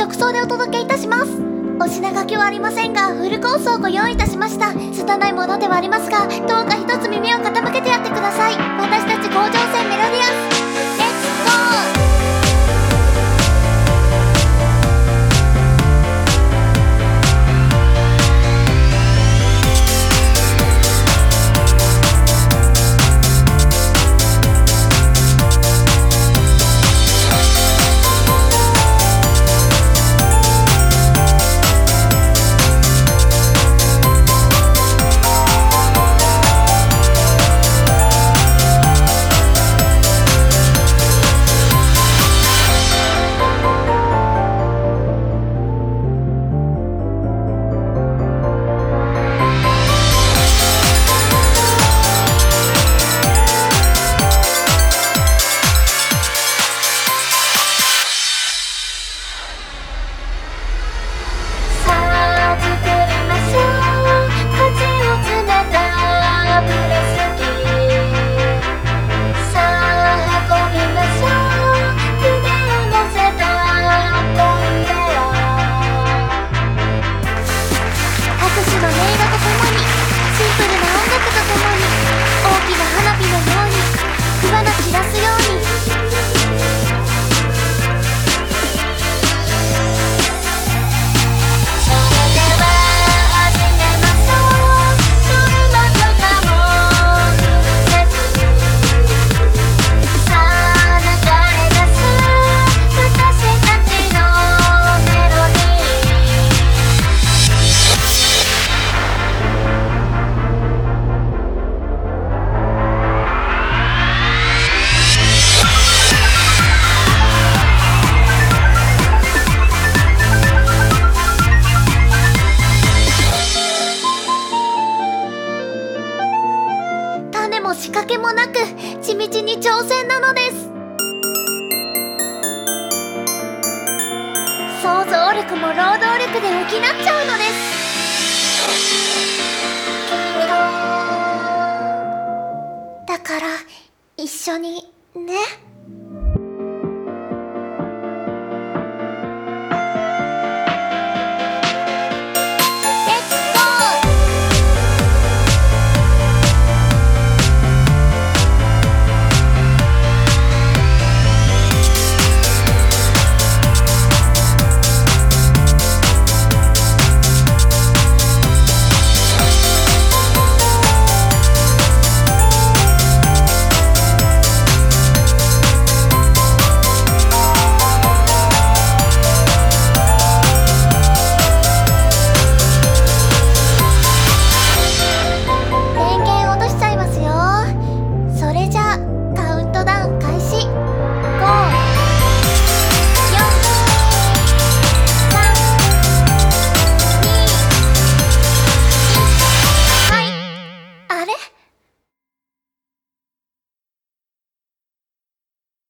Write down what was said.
直送でお届けいたしますお品書きはありませんがフルコースをご用意いたしました拙いものではありますがどうか一つ耳を傾けてやってください花火のように火花散らす仕掛けもなく地道に挑戦なのです。想像力も労働力で補っちゃうのです。だから一緒にね。